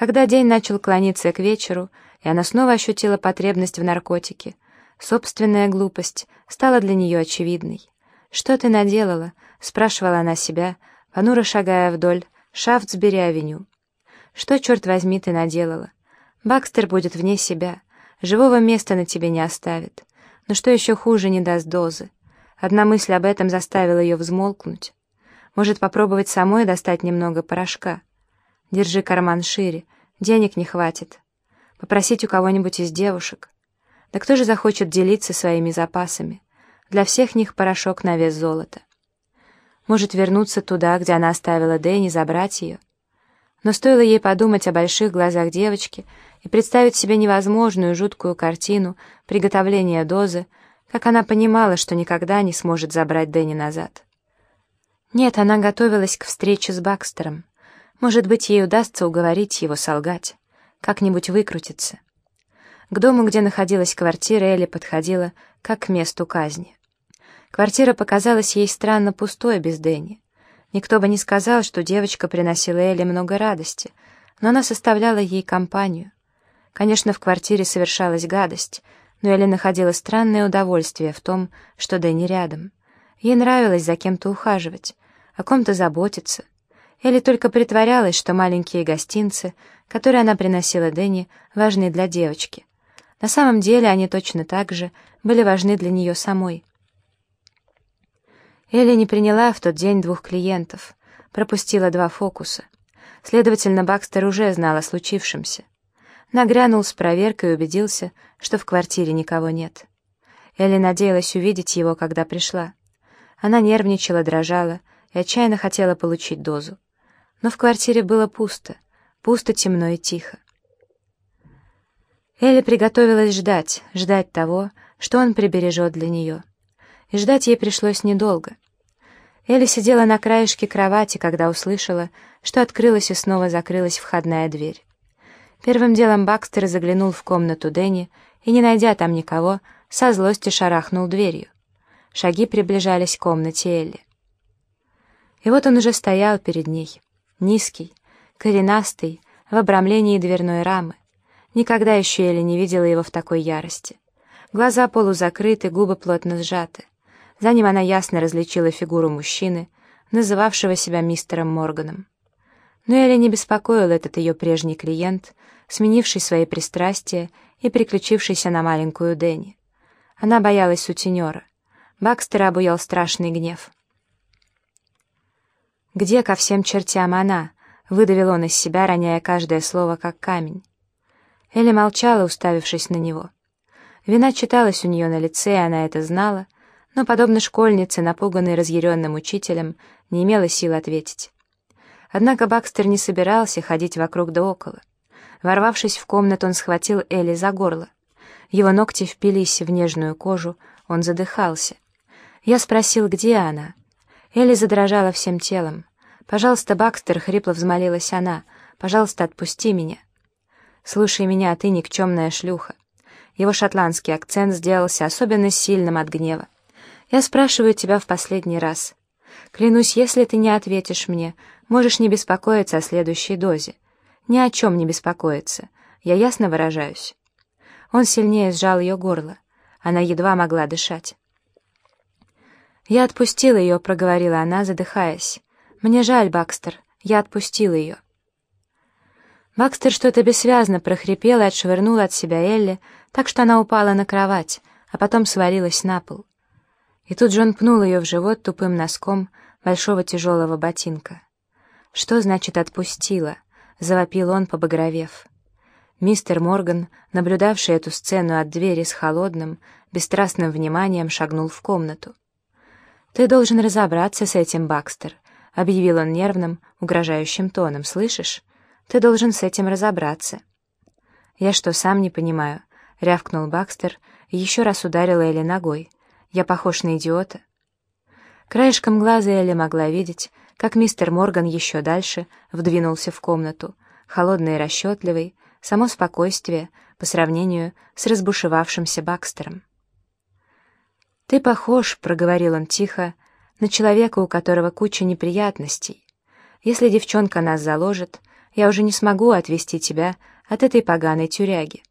Когда день начал клониться к вечеру, и она снова ощутила потребность в наркотике, собственная глупость стала для нее очевидной. «Что ты наделала?» — спрашивала она себя, понуро шагая вдоль Шафтсбери-авеню. «Что, черт возьми, ты наделала? Бакстер будет вне себя, живого места на тебе не оставит. Но что еще хуже, не даст дозы. Одна мысль об этом заставила ее взмолкнуть. Может, попробовать самой достать немного порошка. Держи карман шире, денег не хватит. Попросить у кого-нибудь из девушек. Да кто же захочет делиться своими запасами? Для всех них порошок на вес золота. Может вернуться туда, где она оставила Дэнни, забрать ее. Но стоило ей подумать о больших глазах девочки и представить себе невозможную жуткую картину приготовления дозы, как она понимала, что никогда не сможет забрать Дэнни назад. Нет, она готовилась к встрече с Бакстером. Может быть, ей удастся уговорить его солгать, как-нибудь выкрутиться. К дому, где находилась квартира, Элли подходила как к месту казни. Квартира показалась ей странно пустой без Дэнни. Никто бы не сказал, что девочка приносила Элли много радости, но она составляла ей компанию. Конечно, в квартире совершалась гадость — но Элли находила странное удовольствие в том, что Дэнни рядом. Ей нравилось за кем-то ухаживать, о ком-то заботиться. Элли только притворялась, что маленькие гостинцы, которые она приносила Дэнни, важны для девочки. На самом деле они точно так же были важны для нее самой. Элли не приняла в тот день двух клиентов, пропустила два фокуса. Следовательно, Бакстер уже знал о случившемся. Нагрянул с проверкой и убедился, что в квартире никого нет. Элли надеялась увидеть его, когда пришла. Она нервничала, дрожала и отчаянно хотела получить дозу. Но в квартире было пусто, пусто, темно и тихо. Элли приготовилась ждать, ждать того, что он прибережет для нее. И ждать ей пришлось недолго. Элли сидела на краешке кровати, когда услышала, что открылась и снова закрылась входная дверь. Первым делом Бакстер заглянул в комнату Дэнни и, не найдя там никого, со злости шарахнул дверью. Шаги приближались к комнате Элли. И вот он уже стоял перед ней, низкий, коренастый, в обрамлении дверной рамы. Никогда еще Элли не видела его в такой ярости. Глаза полузакрыты, губы плотно сжаты. За ним она ясно различила фигуру мужчины, называвшего себя мистером Морганом. Но Элли не беспокоил этот ее прежний клиент, сменивший свои пристрастия и переключившийся на маленькую Дэнни. Она боялась сутенера. Бакстера обуял страшный гнев. «Где ко всем чертям она?» — выдавил он из себя, роняя каждое слово, как камень. Элли молчала, уставившись на него. Вина читалась у нее на лице, и она это знала, но, подобно школьнице, напуганной разъяренным учителем, не имела сил ответить. Однако Бакстер не собирался ходить вокруг да около. Ворвавшись в комнату, он схватил Элли за горло. Его ногти впились в нежную кожу, он задыхался. Я спросил, где она. Элли задрожала всем телом. «Пожалуйста, Бакстер», — хрипло взмолилась она, — «пожалуйста, отпусти меня». «Слушай меня, ты никчемная шлюха». Его шотландский акцент сделался особенно сильным от гнева. «Я спрашиваю тебя в последний раз. Клянусь, если ты не ответишь мне, можешь не беспокоиться о следующей дозе. Ни о чем не беспокоиться. Я ясно выражаюсь. Он сильнее сжал ее горло. Она едва могла дышать. «Я отпустила ее», — проговорила она, задыхаясь. «Мне жаль, Бакстер, я отпустила ее». Бакстер что-то бессвязно прохрипел и отшвырнул от себя Элли, так что она упала на кровать, а потом свалилась на пол. И тут же он пнул ее в живот тупым носком большого тяжелого ботинка. Что значит «отпустила»? — завопил он, побагровев. Мистер Морган, наблюдавший эту сцену от двери с холодным, бесстрастным вниманием, шагнул в комнату. «Ты должен разобраться с этим, Бакстер», — объявил он нервным, угрожающим тоном. «Слышишь? Ты должен с этим разобраться». «Я что, сам не понимаю?» — рявкнул Бакстер и еще раз ударил Элли ногой. «Я похож на идиота?» Краешком глаза Элли могла видеть, как мистер Морган еще дальше вдвинулся в комнату, холодный и расчетливый, само спокойствие по сравнению с разбушевавшимся Бакстером. «Ты похож», — проговорил он тихо, — «на человека, у которого куча неприятностей. Если девчонка нас заложит, я уже не смогу отвести тебя от этой поганой тюряги.